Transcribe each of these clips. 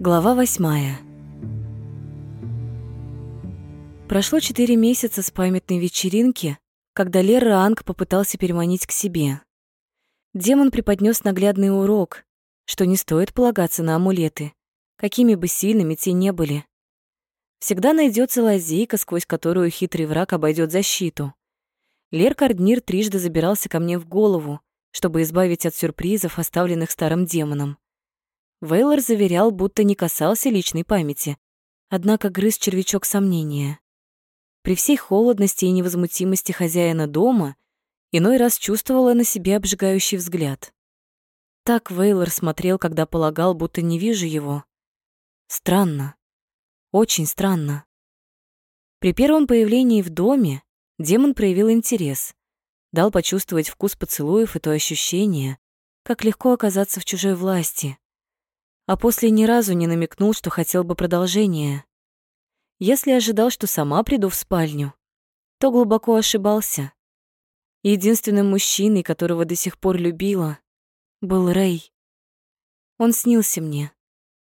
Глава восьмая. Прошло четыре месяца с памятной вечеринки, когда Лера Анг попытался переманить к себе. Демон преподнес наглядный урок, что не стоит полагаться на амулеты, какими бы сильными те не были. Всегда найдется лазейка, сквозь которую хитрый враг обойдет защиту. Лер Карднир трижды забирался ко мне в голову, чтобы избавить от сюрпризов, оставленных старым демоном. Вейлор заверял, будто не касался личной памяти, однако грыз червячок сомнения. При всей холодности и невозмутимости хозяина дома иной раз чувствовала на себе обжигающий взгляд. Так Вейлор смотрел, когда полагал, будто не вижу его. Странно. Очень странно. При первом появлении в доме демон проявил интерес, дал почувствовать вкус поцелуев и то ощущение, как легко оказаться в чужой власти а после ни разу не намекнул, что хотел бы продолжения. Если ожидал, что сама приду в спальню, то глубоко ошибался. Единственным мужчиной, которого до сих пор любила, был Рэй. Он снился мне.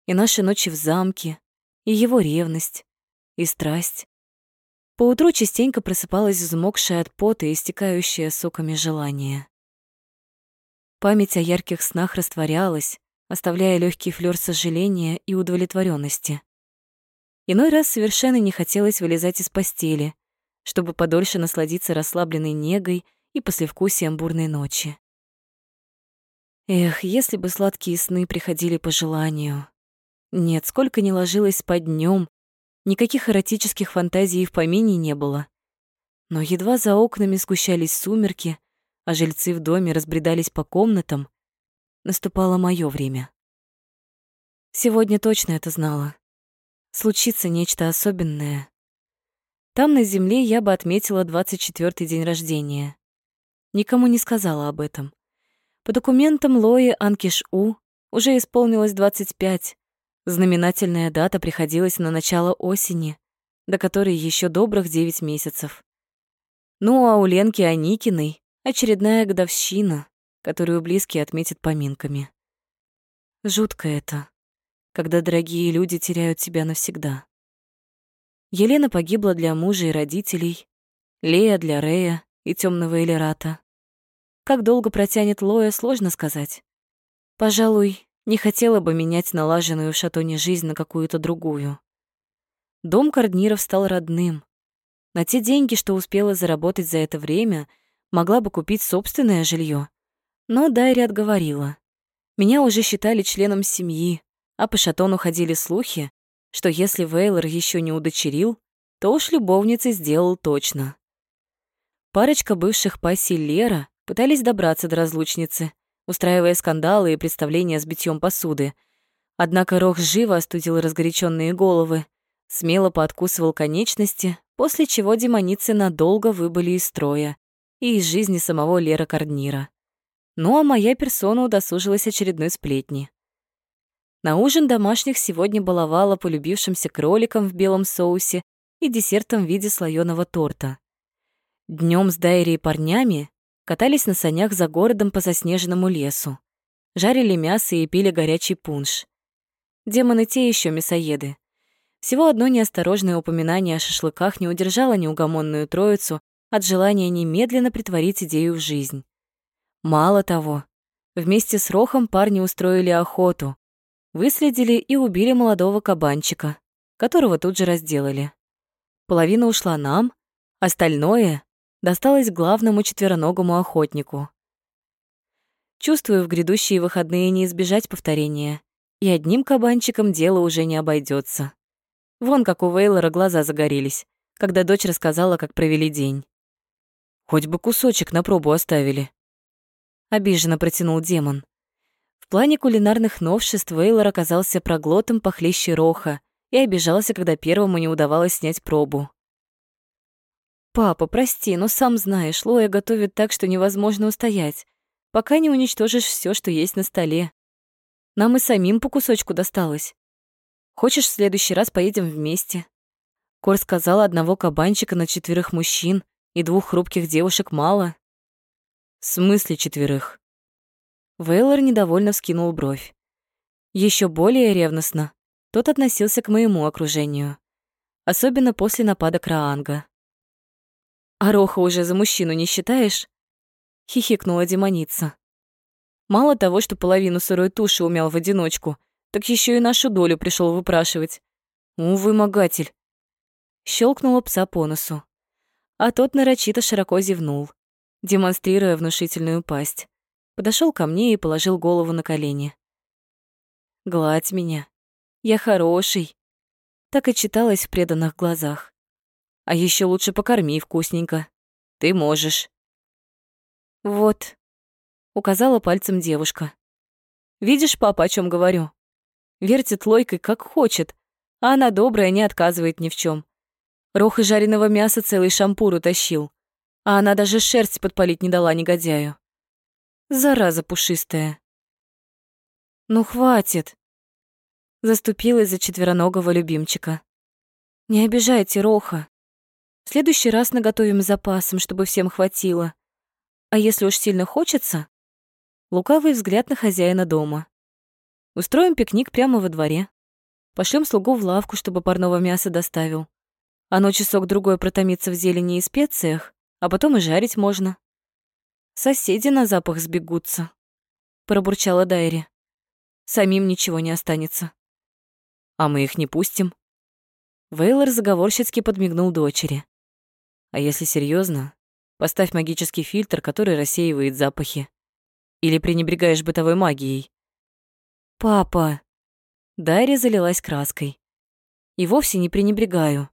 И наши ночи в замке, и его ревность, и страсть. Поутру частенько просыпалась взмокшая от пота и истекающая соками желания. Память о ярких снах растворялась, оставляя легкий флёр сожаления и удовлетворенности. Иной раз совершенно не хотелось вылезать из постели, чтобы подольше насладиться расслабленной негой и послевкусием бурной ночи. Эх, если бы сладкие сны приходили по желанию. Нет, сколько ни ложилось спать днем, никаких эротических фантазий в помине не было. Но едва за окнами сгущались сумерки, а жильцы в доме разбредались по комнатам, наступало мое время. Сегодня точно это знала. Случится нечто особенное. Там, на земле, я бы отметила 24-й день рождения. Никому не сказала об этом. По документам Лои Анкиш-У уже исполнилось 25. Знаменательная дата приходилась на начало осени, до которой еще добрых 9 месяцев. Ну а у Ленки Аникиной очередная годовщина, которую близкие отметят поминками. Жутко это, когда дорогие люди теряют себя навсегда. Елена погибла для мужа и родителей, Лея для Рея и темного Элерата. Как долго протянет Лоя, сложно сказать. Пожалуй, не хотела бы менять налаженную в Шатоне жизнь на какую-то другую. Дом Кордниров стал родным. На те деньги, что успела заработать за это время, могла бы купить собственное жилье но Дайри отговорила. Меня уже считали членом семьи, а по шатону ходили слухи, что если Вейлор еще не удочерил, то уж любовницей сделал точно. Парочка бывших пассий Лера пытались добраться до разлучницы, устраивая скандалы и представления с битьем посуды. Однако Рох живо остудил разгоряченные головы, смело пооткусывал конечности, после чего демоницы надолго выбыли из строя и из жизни самого Лера Корднира. Ну а моя персона удосужилась очередной сплетни. На ужин домашних сегодня баловала полюбившимся кроликом в белом соусе и десертом в виде слоёного торта. Днем с Дайри и парнями катались на санях за городом по заснеженному лесу, жарили мясо и пили горячий пунш. Демоны те еще мясоеды. Всего одно неосторожное упоминание о шашлыках не удержало неугомонную троицу от желания немедленно притворить идею в жизнь. Мало того, вместе с Рохом парни устроили охоту, выследили и убили молодого кабанчика, которого тут же разделали. Половина ушла нам, остальное досталось главному четвероногому охотнику. Чувствую, в грядущие выходные не избежать повторения, и одним кабанчиком дело уже не обойдется. Вон как у Вейлора глаза загорелись, когда дочь рассказала, как провели день. Хоть бы кусочек на пробу оставили, обиженно протянул демон. В плане кулинарных новшеств Вейлор оказался проглотом похлеще Роха и обижался, когда первому не удавалось снять пробу. «Папа, прости, но сам знаешь, Лоя готовит так, что невозможно устоять, пока не уничтожишь все, что есть на столе. Нам и самим по кусочку досталось. Хочешь, в следующий раз поедем вместе?» Кор сказал, одного кабанчика на четверых мужчин и двух хрупких девушек мало. В смысле четверых? Вейлор недовольно вскинул бровь. Еще более ревностно тот относился к моему окружению, особенно после нападок Раанга. «А уже за мужчину не считаешь?» — хихикнула демоница. «Мало того, что половину сырой туши умял в одиночку, так еще и нашу долю пришел выпрашивать. У, вымогатель!» Щелкнула пса по носу. А тот нарочито широко зевнул, демонстрируя внушительную пасть. Подошел ко мне и положил голову на колени. «Гладь меня. Я хороший», так и читалось в преданных глазах. А еще лучше покорми вкусненько. Ты можешь. Вот, указала пальцем девушка. Видишь, папа, о чем говорю? Вертит лойкой как хочет, а она добрая, не отказывает ни в чем. Рох и жареного мяса целый шампур утащил, а она даже шерсть подпалить не дала негодяю. Зараза пушистая. Ну хватит, Заступилась за четвероногого любимчика. «Не обижайте Роха. В следующий раз наготовим запасом, чтобы всем хватило. А если уж сильно хочется...» Лукавый взгляд на хозяина дома. «Устроим пикник прямо во дворе. Пошлем слугу в лавку, чтобы парного мяса доставил. Оно часок-другой протомится в зелени и специях, а потом и жарить можно. Соседи на запах сбегутся», — пробурчала Дайри. «Самим ничего не останется». А мы их не пустим. Вейлор заговорщицки подмигнул дочери. А если серьезно, поставь магический фильтр, который рассеивает запахи. Или пренебрегаешь бытовой магией. Папа. Дарья залилась краской. И вовсе не пренебрегаю.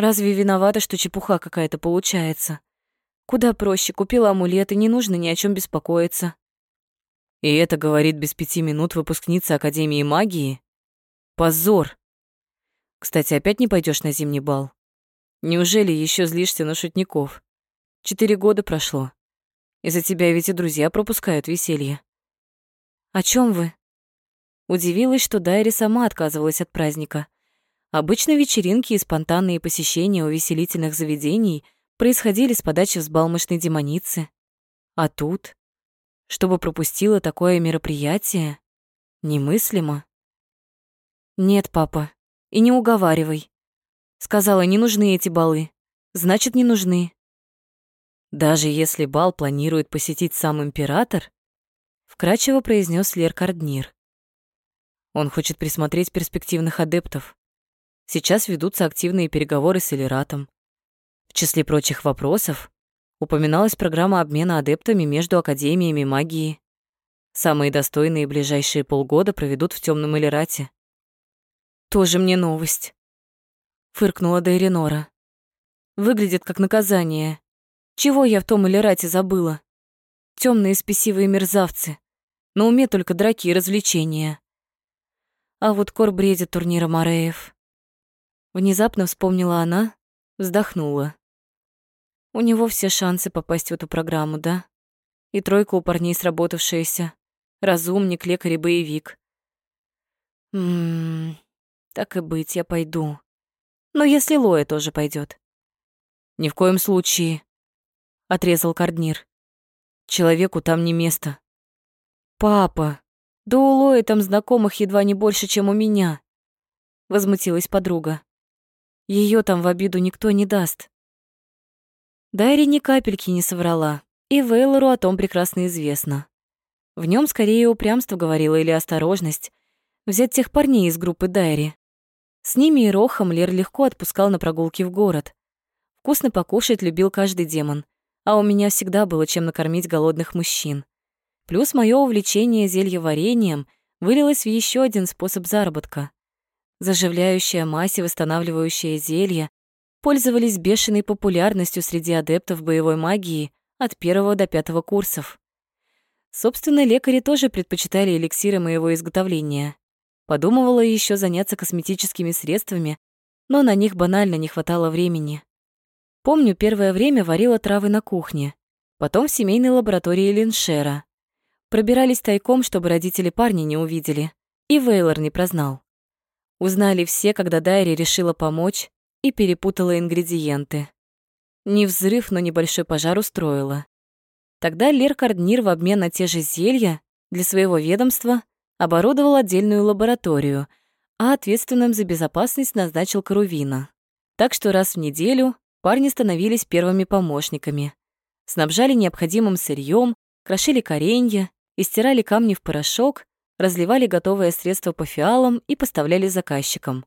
Разве виновата, что чепуха какая-то получается? Куда проще, купила амулет, и не нужно ни о чем беспокоиться. И это говорит без пяти минут выпускница Академии магии? Позор. Кстати, опять не пойдешь на зимний бал? Неужели еще злишься на шутников? Четыре года прошло. Из-за тебя ведь и друзья пропускают веселье. О чем вы? Удивилась, что Дайри сама отказывалась от праздника. Обычно вечеринки и спонтанные посещения увеселительных заведений происходили с подачи взбалмошной демоницы. А тут, чтобы пропустила такое мероприятие, немыслимо. «Нет, папа, и не уговаривай». Сказала, не нужны эти балы. Значит, не нужны. Даже если бал планирует посетить сам император, вкрадчиво произнес Лер Карднир. Он хочет присмотреть перспективных адептов. Сейчас ведутся активные переговоры с Элиратом. В числе прочих вопросов упоминалась программа обмена адептами между академиями магии. Самые достойные ближайшие полгода проведут в Темном Элирате. Тоже мне новость. Фыркнула Дейринора. Выглядит как наказание. Чего я в том Элирате забыла? Темные спесивые мерзавцы. На уме только драки и развлечения. А вот Кор бредит турнира Мореев. Внезапно вспомнила она, вздохнула. У него все шансы попасть в эту программу, да? И тройка у парней сработавшаяся. Разумник, лекарь и боевик. Ммм, так и быть, я пойду. Но если Лоя тоже пойдет. Ни в коем случае, отрезал Карднир. Человеку там не место. Папа, да у Лои там знакомых едва не больше, чем у меня. Возмутилась подруга. Ее там в обиду никто не даст. Дайри ни капельки не соврала, и Вейлору о том прекрасно известно. В нем скорее упрямство говорило или осторожность взять тех парней из группы Дайри. С ними и Рохом Лер легко отпускал на прогулки в город. Вкусно покушать любил каждый демон, а у меня всегда было чем накормить голодных мужчин. Плюс мое увлечение зельеварением вылилось в еще один способ заработка. Заживляющая мазь и восстанавливающее зелье пользовались бешеной популярностью среди адептов боевой магии от первого до пятого курсов. Собственно, лекари тоже предпочитали эликсиры моего изготовления. Подумывала еще заняться косметическими средствами, но на них банально не хватало времени. Помню, первое время варила травы на кухне, потом в семейной лаборатории Линшера. Пробирались тайком, чтобы родители парня не увидели, и Вейлор не прознал. Узнали все, когда Дайри решила помочь и перепутала ингредиенты. Не взрыв, но небольшой пожар устроила. Тогда Лер Карднир в обмен на те же зелья для своего ведомства оборудовал отдельную лабораторию, а ответственным за безопасность назначил Карувина. Так что раз в неделю парни становились первыми помощниками. Снабжали необходимым сырьем, крошили коренья, истирали камни в порошок, разливали готовое средство по фиалам и поставляли заказчикам.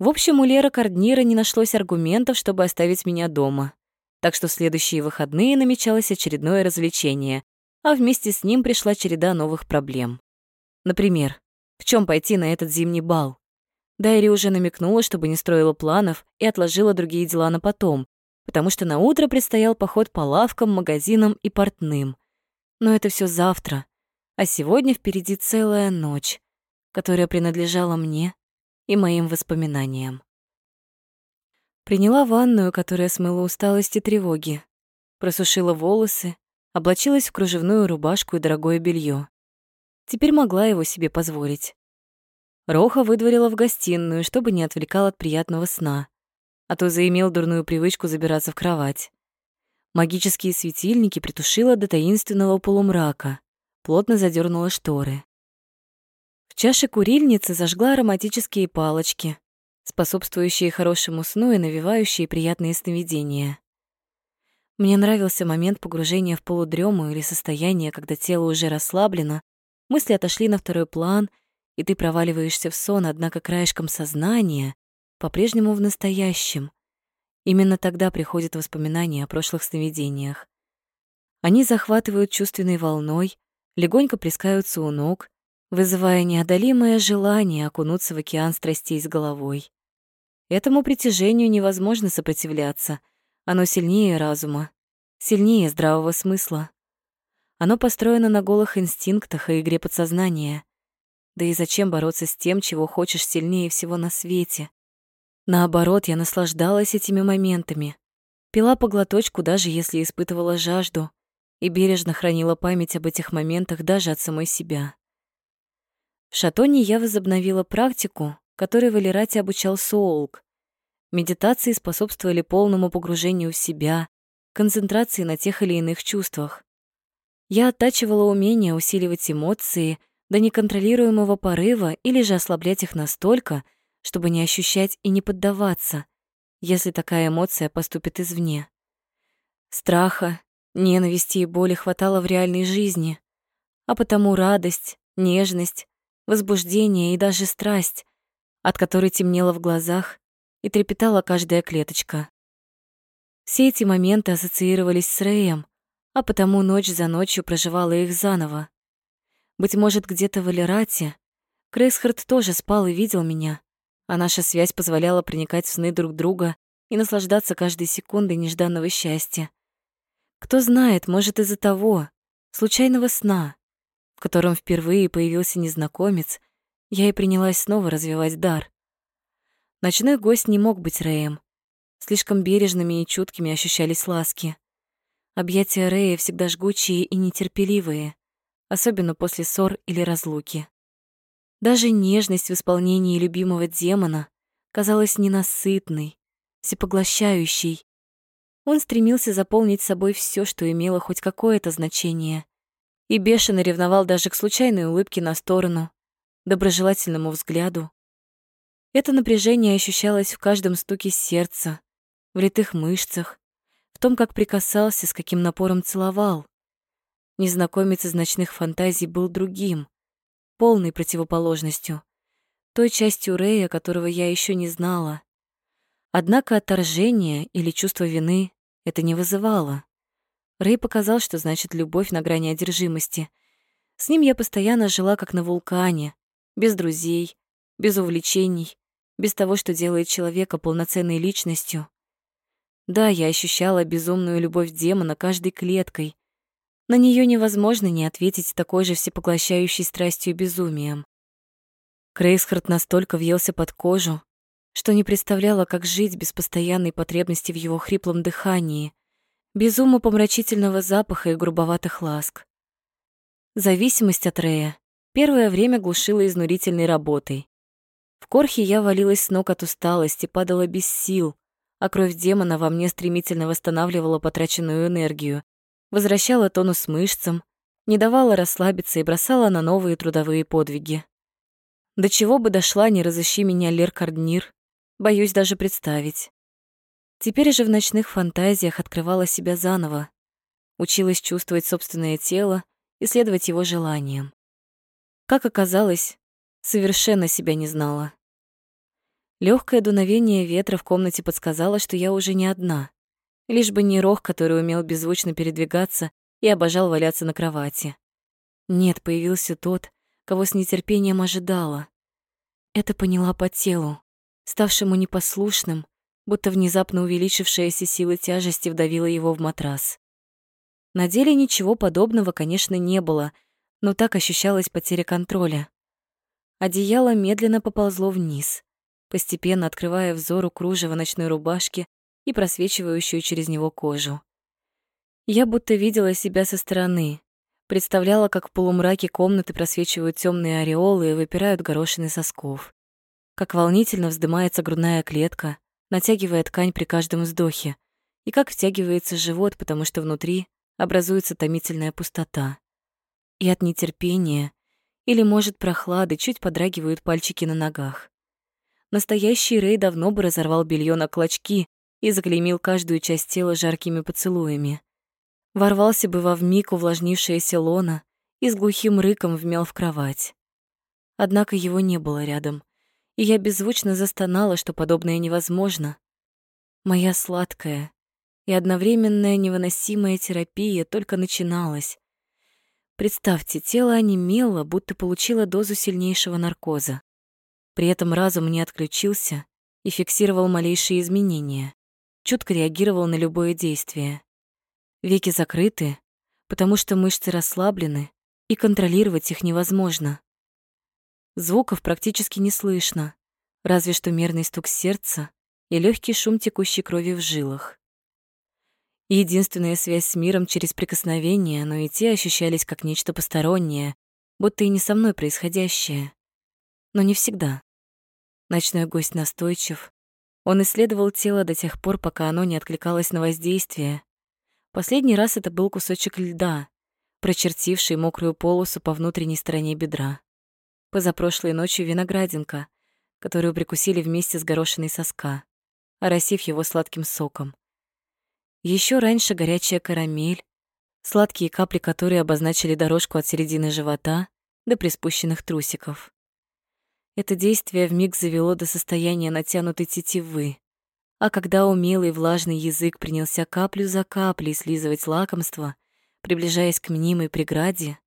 В общем, у Леры Корднира не нашлось аргументов, чтобы оставить меня дома. Так что в следующие выходные намечалось очередное развлечение, а вместе с ним пришла череда новых проблем. Например, в чем пойти на этот зимний бал? Дайри уже намекнула, чтобы не строила планов и отложила другие дела на потом, потому что на утро предстоял поход по лавкам, магазинам и портным. Но это все завтра, а сегодня впереди целая ночь, которая принадлежала мне и моим воспоминаниям. Приняла ванную, которая смыла усталость и тревоги, просушила волосы, облачилась в кружевную рубашку и дорогое белье. Теперь могла его себе позволить. Роха выдворила в гостиную, чтобы не отвлекал от приятного сна, а то заимел дурную привычку забираться в кровать. Магические светильники притушила до таинственного полумрака, плотно задернула шторы. В чаше курильницы зажгла ароматические палочки, способствующие хорошему сну и навевающие приятные сновидения. Мне нравился момент погружения в полудрему или состояние, когда тело уже расслаблено, мысли отошли на второй план, и ты проваливаешься в сон, однако краешком сознания, по-прежнему в настоящем. Именно тогда приходят воспоминания о прошлых сновидениях. Они захватывают чувственной волной, легонько плескаются у ног, вызывая неодолимое желание окунуться в океан страстей с головой. Этому притяжению невозможно сопротивляться. Оно сильнее разума, сильнее здравого смысла. Оно построено на голых инстинктах и игре подсознания. Да и зачем бороться с тем, чего хочешь сильнее всего на свете? Наоборот, я наслаждалась этими моментами. Пила по глоточку, даже если испытывала жажду, и бережно хранила память об этих моментах даже от самой себя. В Шатоне я возобновила практику, которой в Элирате обучал Соулк. Медитации способствовали полному погружению в себя, концентрации на тех или иных чувствах. Я оттачивала умение усиливать эмоции до неконтролируемого порыва или же ослаблять их настолько, чтобы не ощущать и не поддаваться, если такая эмоция поступит извне. Страха, Ненависти и боли хватало в реальной жизни, а потому радость, нежность, возбуждение и даже страсть, от которой темнело в глазах и трепетала каждая клеточка. Все эти моменты ассоциировались с Рэем, а потому ночь за ночью проживала их заново. Быть может, где-то в Алерате Крейсхард тоже спал и видел меня, а наша связь позволяла проникать в сны друг друга и наслаждаться каждой секундой нежданного счастья. Кто знает, может, из-за того, случайного сна, в котором впервые появился незнакомец, я и принялась снова развивать дар. Ночной гость не мог быть Рэем. Слишком бережными и чуткими ощущались ласки. Объятия Рэя всегда жгучие и нетерпеливые, особенно после ссор или разлуки. Даже нежность в исполнении любимого демона казалась ненасытной, всепоглощающей, он стремился заполнить собой все, что имело хоть какое-то значение. И бешено ревновал даже к случайной улыбке на сторону, доброжелательному взгляду. Это напряжение ощущалось в каждом стуке сердца, в литых мышцах, в том, как прикасался, с каким напором целовал. Незнакомец из ночных фантазий был другим, полной противоположностью, той частью Рея, которого я еще не знала. Однако отторжение или чувство вины это не вызывало. Рэй показал, что значит любовь на грани одержимости. С ним я постоянно жила как на вулкане, без друзей, без увлечений, без того, что делает человека полноценной личностью. Да, я ощущала безумную любовь демона каждой клеткой. На нее невозможно не ответить такой же всепоглощающей страстью и безумием. Крейсхард настолько въелся под кожу, что не представляла, как жить без постоянной потребности в его хриплом дыхании, без ума помрачительного запаха и грубоватых ласк. Зависимость от Рея первое время глушила изнурительной работой. В Корхе я валилась с ног от усталости, падала без сил, а кровь демона во мне стремительно восстанавливала потраченную энергию, возвращала тонус мышцам, не давала расслабиться и бросала на новые трудовые подвиги. До чего бы дошла, не разыщи меня Лер Карднир, боюсь даже представить. Теперь же в ночных фантазиях открывала себя заново, училась чувствовать собственное тело и следовать его желаниям. Как оказалось, совершенно себя не знала. Легкое дуновение ветра в комнате подсказало, что я уже не одна, лишь бы не Рох, который умел беззвучно передвигаться и обожал валяться на кровати. Нет, появился тот, кого с нетерпением ожидала. Это поняла по телу, ставшему непослушным, будто внезапно увеличившаяся сила тяжести вдавила его в матрас. На деле ничего подобного, конечно, не было, но так ощущалась потеря контроля. Одеяло медленно поползло вниз, постепенно открывая взору кружево ночной рубашки и просвечивающую через него кожу. Я будто видела себя со стороны, представляла, как в полумраке комнаты просвечивают темные ореолы и выпирают горошины сосков, как волнительно вздымается грудная клетка, натягивая ткань при каждом вздохе, и как втягивается живот, потому что внутри образуется томительная пустота. И от нетерпения или, может, прохлады чуть подрагивают пальчики на ногах. Настоящий Рэй давно бы разорвал белье на клочки и заклеймил каждую часть тела жаркими поцелуями. Ворвался бы во вмиг увлажнившееся лона и с глухим рыком вмял в кровать. Однако его не было рядом и я беззвучно застонала, что подобное невозможно. Моя сладкая и одновременная невыносимая терапия только начиналась. Представьте, тело онемело, будто получило дозу сильнейшего наркоза. При этом разум не отключился и фиксировал малейшие изменения, чутко реагировал на любое действие. Веки закрыты, потому что мышцы расслаблены, и контролировать их невозможно. Звуков практически не слышно, разве что мерный стук сердца и легкий шум текущей крови в жилах. Единственная связь с миром через прикосновение, но и те ощущались как нечто постороннее, будто и не со мной происходящее. Но не всегда. Ночной гость настойчив. Он исследовал тело до тех пор, пока оно не откликалось на воздействие. Последний раз это был кусочек льда, прочертивший мокрую полосу по внутренней стороне бедра. Позапрошлой ночью виноградинка, которую прикусили вместе с горошиной соска, оросив его сладким соком. Еще раньше горячая карамель, сладкие капли которые обозначили дорожку от середины живота до приспущенных трусиков. Это действие вмиг завело до состояния натянутой тетивы, а когда умелый влажный язык принялся каплю за каплей слизывать лакомство, приближаясь к мнимой преграде,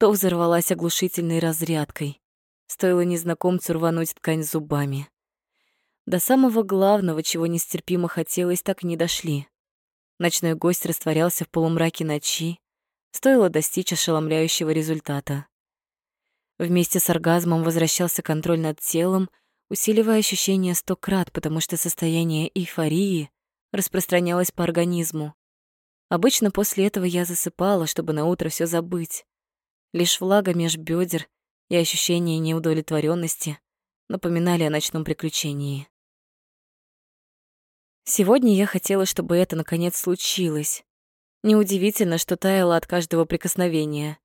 то взорвалась оглушительной разрядкой. Стоило незнакомцу рвануть ткань зубами. До самого главного, чего нестерпимо хотелось, так и не дошли. Ночной гость растворялся в полумраке ночи, стоило достичь ошеломляющего результата. Вместе с оргазмом возвращался контроль над телом, усиливая ощущение сто крат, потому что состояние эйфории распространялось по организму. Обычно после этого я засыпала, чтобы на утро все забыть. Лишь влага меж бедер и ощущение неудовлетворенности напоминали о ночном приключении. Сегодня я хотела, чтобы это наконец случилось. Неудивительно, что таяла от каждого прикосновения.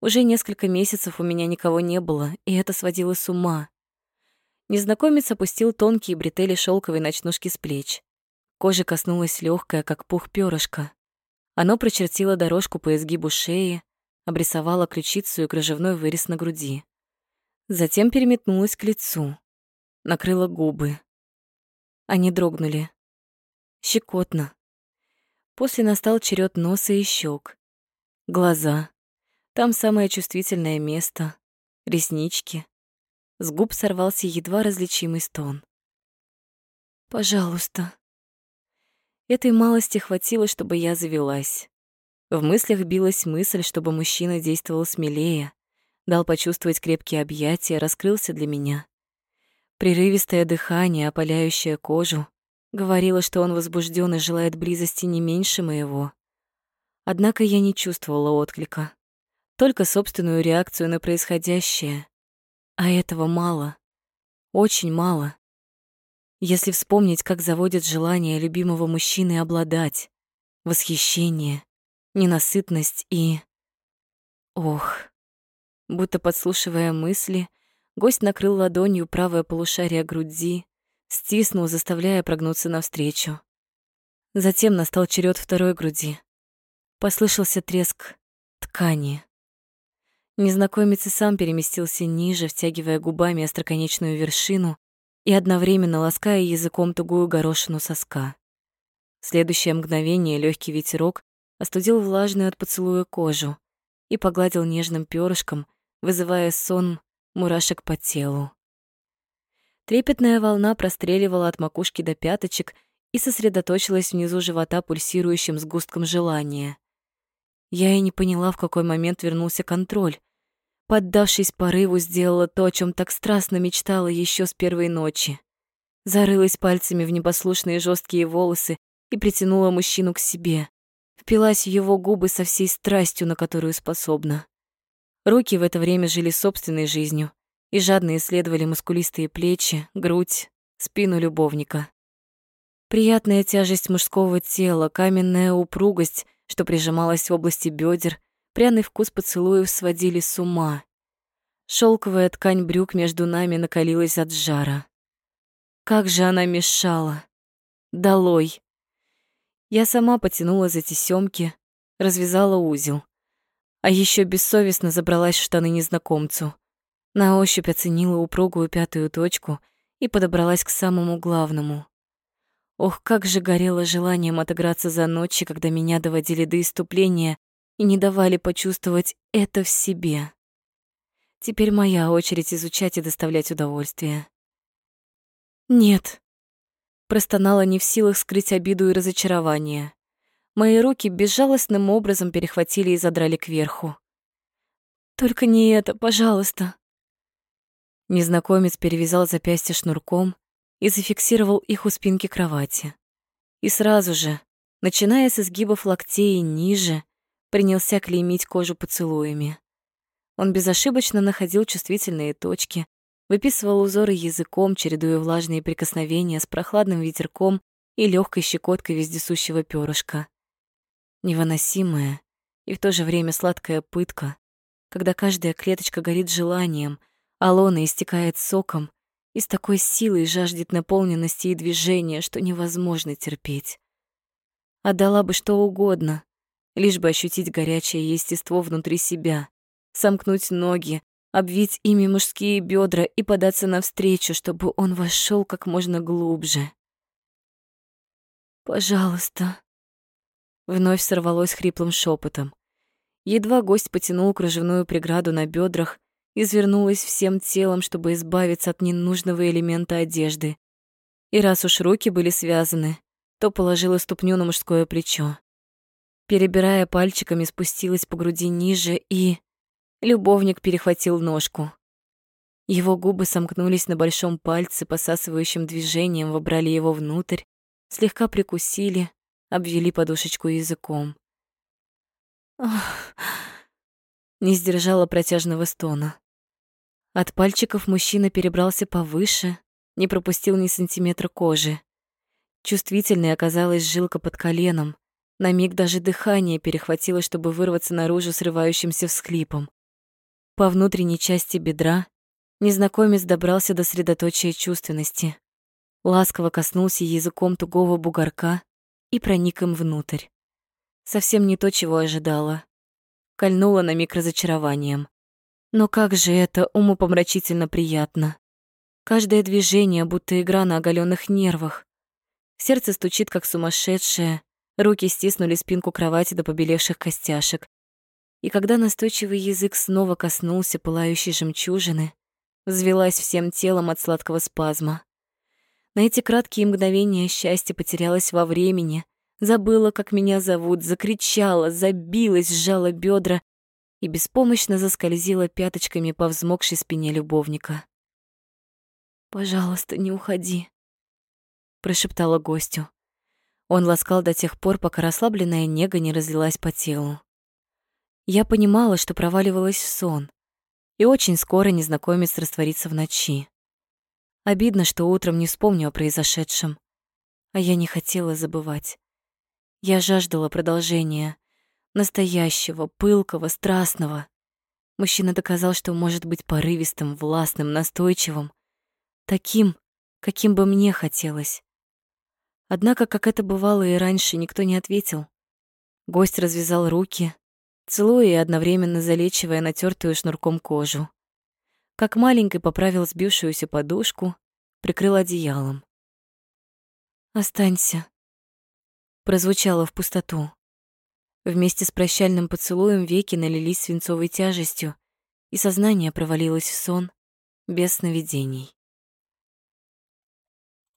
Уже несколько месяцев у меня никого не было, и это сводило с ума. Незнакомец опустил тонкие бретели шелковой ночнушки с плеч. Кожа коснулась легкая, как пух перышко. Оно прочертило дорожку по изгибу шеи, обрисовала ключицу и кружевной вырез на груди. Затем переметнулась к лицу, накрыла губы. Они дрогнули. Щекотно. После настал черед носа и щек. Глаза. Там самое чувствительное место. Реснички. С губ сорвался едва различимый стон. «Пожалуйста». Этой малости хватило, чтобы я завелась. В мыслях билась мысль, чтобы мужчина действовал смелее, дал почувствовать крепкие объятия, раскрылся для меня. Прерывистое дыхание, опаляющее кожу, говорило, что он возбужден и желает близости не меньше моего. Однако я не чувствовала отклика, только собственную реакцию на происходящее. А этого мало, очень мало. Если вспомнить, как заводит желание любимого мужчины обладать, восхищение, ненасытность и... Ох, будто подслушивая мысли, гость накрыл ладонью правое полушарие груди, стиснул, заставляя прогнуться навстречу. Затем настал черед второй груди. Послышался треск ткани. Незнакомец и сам переместился ниже, втягивая губами остроконечную вершину и одновременно лаская языком тугую горошину соска. В следующее мгновение легкий ветерок остудил влажную от поцелуя кожу и погладил нежным перышком, вызывая сон мурашек по телу. Трепетная волна простреливала от макушки до пяточек и сосредоточилась внизу живота пульсирующим сгустком желания. Я и не поняла, в какой момент вернулся контроль. Поддавшись порыву, сделала то, о чем так страстно мечтала еще с первой ночи. Зарылась пальцами в непослушные жесткие волосы и притянула мужчину к себе. Впилась в его губы со всей страстью, на которую способна. Руки в это время жили собственной жизнью и жадно исследовали мускулистые плечи, грудь, спину любовника. Приятная тяжесть мужского тела, каменная упругость, что прижималась в области бедер, пряный вкус поцелуев сводили с ума. Шелковая ткань брюк между нами накалилась от жара. Как же она мешала! Долой! Я сама потянула за тесёмки, развязала узел. А еще бессовестно забралась в штаны незнакомцу. На ощупь оценила упругую пятую точку и подобралась к самому главному. Ох, как же горело желанием отыграться за ночи, когда меня доводили до иступления и не давали почувствовать это в себе. Теперь моя очередь изучать и доставлять удовольствие. «Нет», — простонала не в силах скрыть обиду и разочарование. Мои руки безжалостным образом перехватили и задрали кверху. «Только не это, пожалуйста». Незнакомец перевязал запястье шнурком, и зафиксировал их у спинки кровати. И сразу же, начиная с изгибов локтей и ниже, принялся клеймить кожу поцелуями. Он безошибочно находил чувствительные точки, выписывал узоры языком, чередуя влажные прикосновения с прохладным ветерком и легкой щекоткой вездесущего перышка. Невыносимая и в то же время сладкая пытка, когда каждая клеточка горит желанием, а лона истекает соком, и с такой силой жаждет наполненности и движения, что невозможно терпеть. Отдала бы что угодно, лишь бы ощутить горячее естество внутри себя, сомкнуть ноги, обвить ими мужские бедра и податься навстречу, чтобы он вошел как можно глубже. «Пожалуйста», — вновь сорвалось хриплым шепотом. Едва гость потянул кружевную преграду на бедрах, извернулась всем телом, чтобы избавиться от ненужного элемента одежды. И раз уж руки были связаны, то положила ступню на мужское плечо. Перебирая пальчиками, спустилась по груди ниже и... Любовник перехватил ножку. Его губы сомкнулись на большом пальце, посасывающим движением вобрали его внутрь, слегка прикусили, обвели подушечку языком. Ах, не сдержала протяжного стона. От пальчиков мужчина перебрался повыше, не пропустил ни сантиметра кожи. Чувствительной оказалась жилка под коленом. На миг даже дыхание перехватило, чтобы вырваться наружу срывающимся всхлипом. По внутренней части бедра незнакомец добрался до средоточия чувственности. Ласково коснулся языком тугого бугорка и проник им внутрь. Совсем не то, чего ожидала. Кольнула на миг разочарованием. Но как же это умопомрачительно приятно. Каждое движение будто игра на оголенных нервах. Сердце стучит как сумасшедшее, руки стиснули спинку кровати до побелевших костяшек. И когда настойчивый язык снова коснулся пылающей жемчужины, взвелась всем телом от сладкого спазма. На эти краткие мгновения счастье потерялось во времени, забыла, как меня зовут, закричала, забилась, сжала бедра и беспомощно заскользила пяточками по взмокшей спине любовника. «Пожалуйста, не уходи», — прошептала гостю. Он ласкал до тех пор, пока расслабленная нега не разлилась по телу. Я понимала, что проваливалась в сон, и очень скоро незнакомец растворится в ночи. Обидно, что утром не вспомню о произошедшем, а я не хотела забывать. Я жаждала продолжения, настоящего, пылкого, страстного. Мужчина доказал, что может быть порывистым, властным, настойчивым, таким, каким бы мне хотелось. Однако, как это бывало и раньше, никто не ответил. Гость развязал руки, целуя и одновременно залечивая натертую шнурком кожу. Как маленький поправил сбившуюся подушку, прикрыл одеялом. «Останься», — прозвучало в пустоту. Вместе с прощальным поцелуем веки налились свинцовой тяжестью, и сознание провалилось в сон без сновидений.